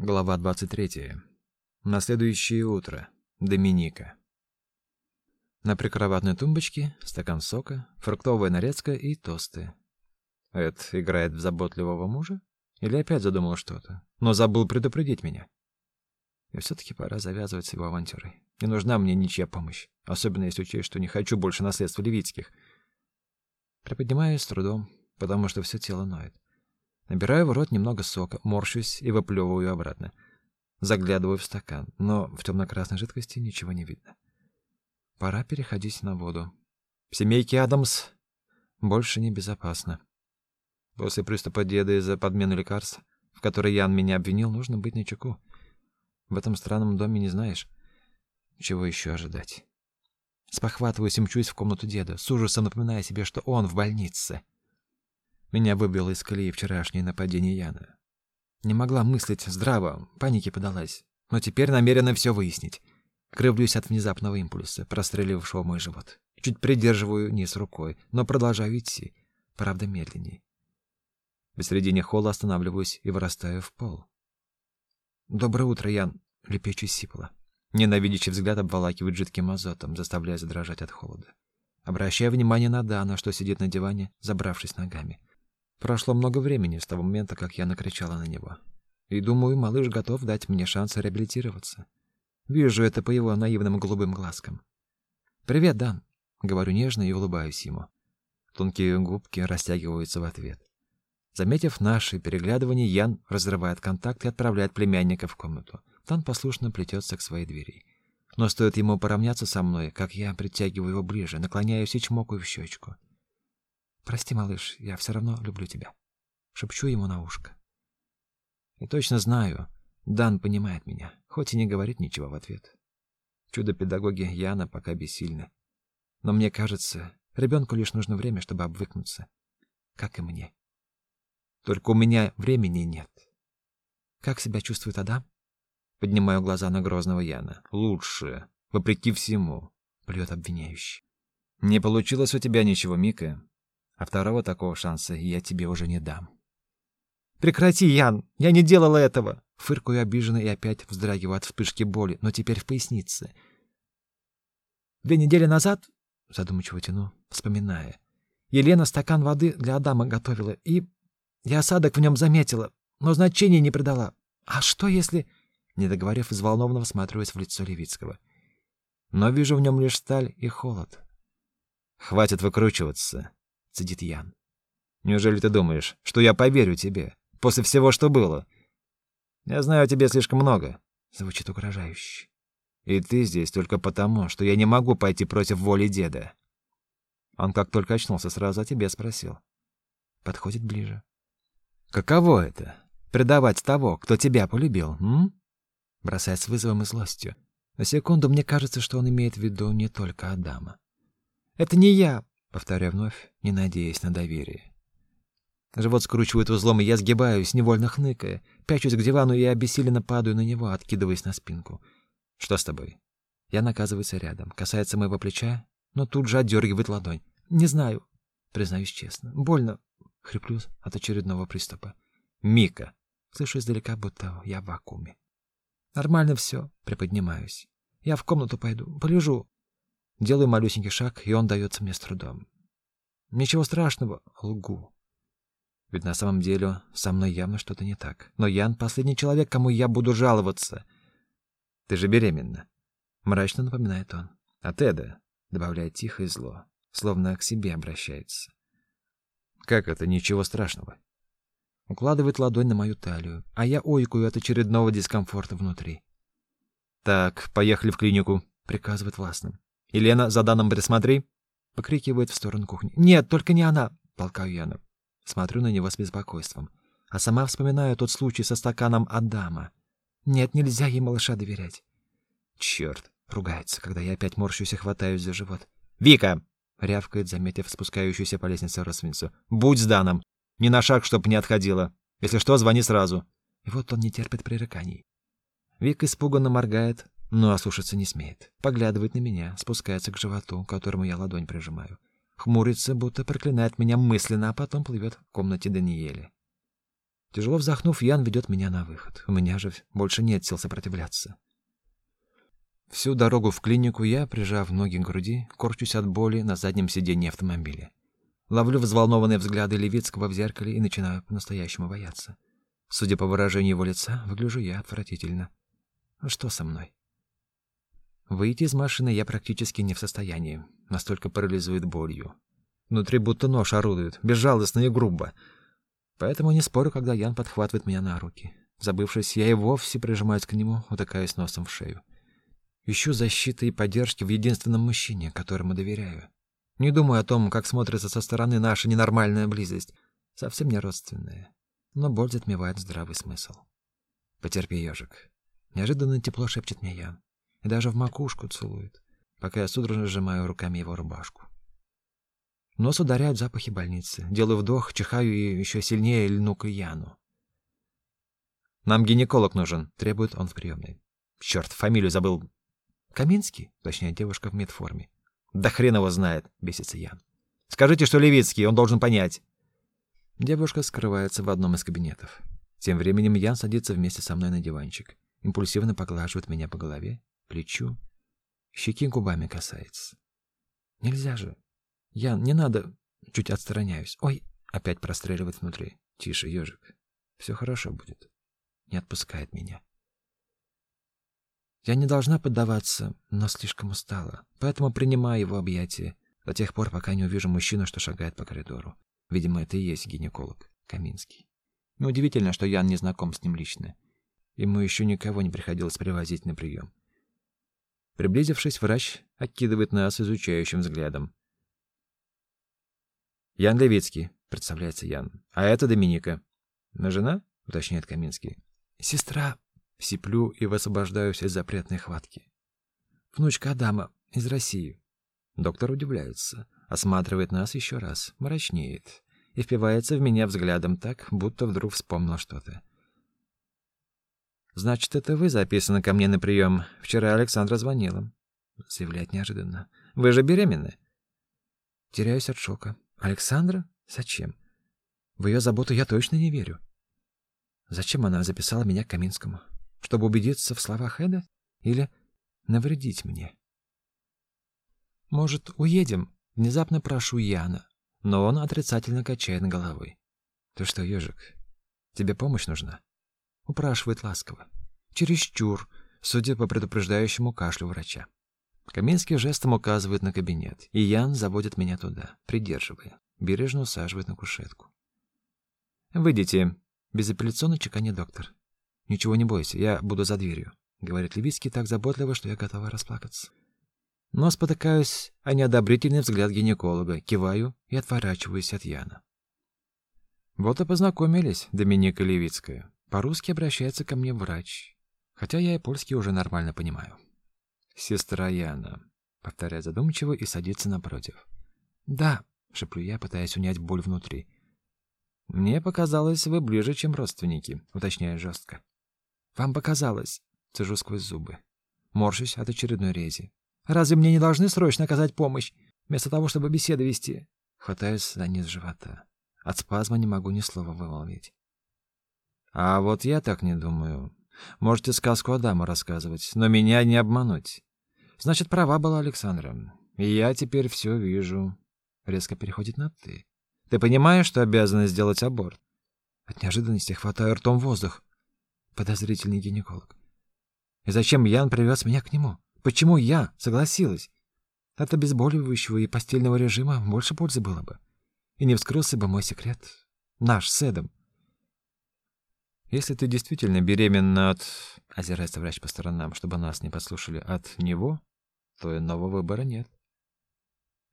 Глава 23. На следующее утро. Доминика. На прикроватной тумбочке стакан сока, фруктовая нарезка и тосты. Эд играет в заботливого мужа? Или опять задумал что-то, но забыл предупредить меня? И все-таки пора завязывать с его авантюрой. Не нужна мне ничья помощь, особенно если учесть, что не хочу больше наследства Левицких. Приподнимаюсь с трудом, потому что все тело ноет. Набираю в рот немного сока, морщусь и выплевываю обратно. Заглядываю в стакан, но в темно-красной жидкости ничего не видно. Пора переходить на воду. В семейке Адамс больше не безопасно. После приступа деда из-за подмены лекарств, в которой Ян меня обвинил, нужно быть начеку. В этом странном доме не знаешь, чего еще ожидать. Спохватываюсь и мчусь в комнату деда, с ужасом напоминая себе, что он в больнице. Меня выбило из колеи вчерашнее нападение Яна. Не могла мыслить здраво, панике подалась. Но теперь намерена все выяснить. Кривлюсь от внезапного импульса, прострелившего мой живот. Чуть придерживаю низ рукой, но продолжаю идти, правда медленнее. В середине холла останавливаюсь и вырастаю в пол. «Доброе утро, Ян!» — лепечу сипло. Ненавидящий взгляд обволакивает жидким азотом, заставляя задрожать от холода. Обращаю внимание на Дана, что сидит на диване, забравшись ногами. Прошло много времени с того момента, как я накричала на него. И думаю, малыш готов дать мне шанс реабилитироваться. Вижу это по его наивным голубым глазкам. «Привет, Дан!» — говорю нежно и улыбаюсь ему. Тонкие губки растягиваются в ответ. Заметив наши переглядывания, Ян разрывает контакт и отправляет племянника в комнату. Дан послушно плетется к своей двери. Но стоит ему поравняться со мной, как я притягиваю его ближе, наклоняюсь и чмокаю в щечку. Прости, малыш, я все равно люблю тебя. Шепчу ему на ушко. И точно знаю, Дан понимает меня, хоть и не говорит ничего в ответ. Чудо-педагоги Яна пока бессильны. Но мне кажется, ребенку лишь нужно время, чтобы обвыкнуться. Как и мне. Только у меня времени нет. Как себя чувствует Адам? Поднимаю глаза на грозного Яна. Лучше, вопреки всему, плюет обвиняющий. Не получилось у тебя ничего, Мика. А второго такого шанса я тебе уже не дам. Прекрати, Ян, я не делала этого. Фыркаю обиженно и опять вздрагиваю от вспышки боли, но теперь в пояснице. Две недели назад, задумчиво тяну, вспоминая, Елена стакан воды для Адама готовила, и я осадок в нем заметила, но значения не придала. А что если... Не договорив, взволнованно всматриваясь в лицо Левицкого. Но вижу в нем лишь сталь и холод. «Хватит выкручиваться», цедит Ян. Неужели ты думаешь, что я поверю тебе после всего, что было? Я знаю о тебе слишком много, звучит угрожающе. И ты здесь только потому, что я не могу пойти против воли деда. Он как только очнулся, сразу о тебе спросил. Подходит ближе. Каково это предавать того, кто тебя полюбил, м? Бросает с вызовом и злостью. На секунду мне кажется, что он имеет в виду не только Адама. Это не я, Повторяю вновь, не надеясь на доверие. Живот скручивает узлом, и я сгибаюсь, невольно хныкая, пячусь к дивану и обессиленно падаю на него, откидываясь на спинку. «Что с тобой?» Я наказывается рядом, касается моего плеча, но тут же отдергивает ладонь. «Не знаю», признаюсь честно. «Больно», — хриплю от очередного приступа. «Мика!» Слышу издалека, будто я в вакууме. «Нормально все», — приподнимаюсь. «Я в комнату пойду, полежу, Делаю малюсенький шаг, и он дается мне с трудом. Ничего страшного, лгу. Ведь на самом деле со мной явно что-то не так. Но Ян — последний человек, кому я буду жаловаться. Ты же беременна. Мрачно напоминает он. А Теда добавляет тихо и зло, словно к себе обращается. Как это, ничего страшного? Укладывает ладонь на мою талию, а я ойкую от очередного дискомфорта внутри. Так, поехали в клинику, приказывает властным. «Елена, за данным присмотри!» Покрикивает в сторону кухни. «Нет, только не она!» Толкаю Яну. Смотрю на него с беспокойством. А сама вспоминаю тот случай со стаканом Адама. Нет, нельзя ей малыша доверять. Черт! Ругается, когда я опять морщусь и хватаюсь за живот. «Вика!» — рявкает, заметив спускающуюся по лестнице родственницу. «Будь с Даном! Ни на шаг, чтоб не отходила! Если что, звони сразу!» И вот он не терпит пререканий. Вика испуганно моргает, но ослушаться не смеет. Поглядывает на меня, спускается к животу, к которому я ладонь прижимаю. Хмурится, будто проклинает меня мысленно, а потом плывет в комнате Даниэля. Тяжело вздохнув, Ян ведет меня на выход. У меня же больше нет сил сопротивляться. Всю дорогу в клинику я, прижав ноги к груди, корчусь от боли на заднем сиденье автомобиля. Ловлю взволнованные взгляды Левицкого в зеркале и начинаю по-настоящему бояться. Судя по выражению его лица, выгляжу я отвратительно. Что со мной? Выйти из машины я практически не в состоянии, настолько парализует болью. Внутри будто нож орудует, безжалостно и грубо. Поэтому не спорю, когда Ян подхватывает меня на руки. Забывшись, я и вовсе прижимаюсь к нему, утыкаясь носом в шею. Ищу защиты и поддержки в единственном мужчине, которому доверяю. Не думаю о том, как смотрится со стороны наша ненормальная близость, совсем не родственная. Но боль затмевает здравый смысл. Потерпи, ежик. Неожиданно тепло шепчет мне Ян и даже в макушку целует, пока я судорожно сжимаю руками его рубашку. нос ударяют запахи больницы. Делаю вдох, чихаю и еще сильнее льну к Яну. «Нам гинеколог нужен», — требует он в приемной. «Черт, фамилию забыл». «Каминский?» — точнее девушка в медформе. «Да хрен его знает», — бесится Ян. «Скажите, что Левицкий, он должен понять». Девушка скрывается в одном из кабинетов. Тем временем Ян садится вместе со мной на диванчик, импульсивно поглаживает меня по голове плечу, щеки губами касается. Нельзя же. Ян, не надо. Чуть отстраняюсь. Ой, опять простреливает внутри. Тише, ежик. Все хорошо будет. Не отпускает меня. Я не должна поддаваться, но слишком устала. Поэтому принимаю его объятия до тех пор, пока не увижу мужчину, что шагает по коридору. Видимо, это и есть гинеколог Каминский. Неудивительно, что Ян не знаком с ним лично. Ему еще никого не приходилось привозить на прием. Приблизившись, врач окидывает нас изучающим взглядом. «Ян Левицкий», — представляется Ян. «А это Доминика». «На жена?» — уточняет Каминский. «Сестра». Сиплю и высвобождаюсь из запретной хватки. «Внучка Адама из России». Доктор удивляется, осматривает нас еще раз, мрачнеет и впивается в меня взглядом так, будто вдруг вспомнил что-то. Значит, это вы записаны ко мне на прием. Вчера Александра звонила. Заявляет неожиданно. Вы же беременны? Теряюсь от шока. Александра? Зачем? В ее заботу я точно не верю. Зачем она записала меня к Каминскому? Чтобы убедиться в словах Эда? Или навредить мне? Может, уедем? Внезапно прошу Яна, но он отрицательно качает головой. Ты что, ежик, тебе помощь нужна? Упрашивает ласково. Чересчур, судя по предупреждающему кашлю врача. Каминский жестом указывает на кабинет, и Ян заводит меня туда, придерживая, бережно усаживает на кушетку. «Выйдите», — безапелляционно чеканит доктор. «Ничего не бойся, я буду за дверью», — говорит Левицкий так заботливо, что я готова расплакаться. Но спотыкаюсь о неодобрительный взгляд гинеколога, киваю и отворачиваюсь от Яна. Вот и познакомились, Доминика Левицкая. По-русски обращается ко мне врач, хотя я и польский уже нормально понимаю. «Сестра Яна», — повторяет задумчиво и садится напротив. «Да», — шеплю я, пытаясь унять боль внутри. «Мне показалось, вы ближе, чем родственники», — уточняю жестко. «Вам показалось», — цежу сквозь зубы. Морщусь от очередной рези. «Разве мне не должны срочно оказать помощь, вместо того, чтобы беседы вести?» Хватаюсь за низ живота. От спазма не могу ни слова вымолвить. А вот я так не думаю. Можете сказку Адама рассказывать, но меня не обмануть. Значит, права была Александра. И я теперь все вижу. Резко переходит на «ты». Ты понимаешь, что обязана сделать аборт? От неожиданности хватаю ртом воздух. Подозрительный гинеколог. И зачем Ян привез меня к нему? Почему я согласилась? От обезболивающего и постельного режима больше пользы было бы. И не вскрылся бы мой секрет. Наш с Эдом. Если ты действительно беременна от... Озирается врач по сторонам, чтобы нас не послушали от него, то иного выбора нет.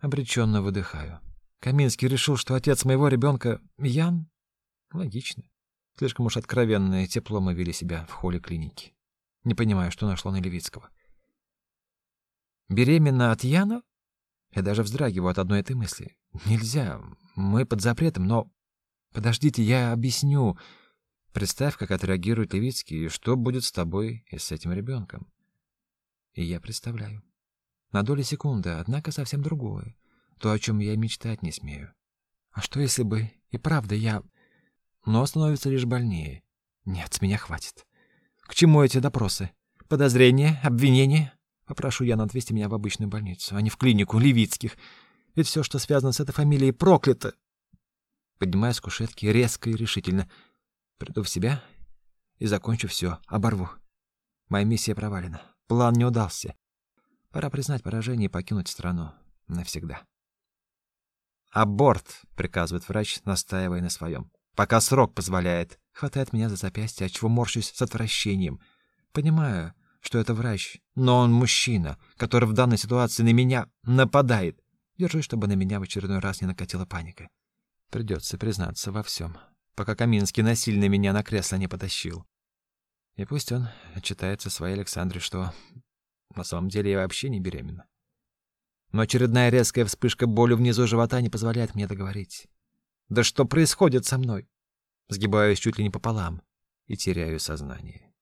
Обреченно выдыхаю. Каминский решил, что отец моего ребенка Ян? Логично. Слишком уж откровенно и тепло мы вели себя в холле клиники. Не понимаю, что нашло на Левицкого. Беременна от Яна? Я даже вздрагиваю от одной этой мысли. Нельзя. Мы под запретом, но... Подождите, я объясню. Представь, как отреагирует Левицкий, и что будет с тобой и с этим ребенком. И я представляю. На доли секунды, однако совсем другое. То, о чем я мечтать не смею. А что, если бы и правда я... но становится лишь больнее. Нет, с меня хватит. К чему эти допросы? Подозрения, обвинения? Попрошу Яна отвезти меня в обычную больницу, а не в клинику Левицких. Ведь все, что связано с этой фамилией, проклято. Поднимаюсь с кушетки резко и решительно. Приду в себя и закончу все, оборву. Моя миссия провалена. План не удался. Пора признать поражение и покинуть страну навсегда. «Аборт!» — приказывает врач, настаивая на своем. «Пока срок позволяет». Хватает меня за запястье, отчего морщусь с отвращением. Понимаю, что это врач, но он мужчина, который в данной ситуации на меня нападает. Держусь, чтобы на меня в очередной раз не накатила паника. Придется признаться во всем, пока Каминский насильно меня на кресло не потащил. И пусть он отчитается своей Александре, что на самом деле я вообще не беременна. Но очередная резкая вспышка боли внизу живота не позволяет мне договорить. Да что происходит со мной? Сгибаюсь чуть ли не пополам и теряю сознание.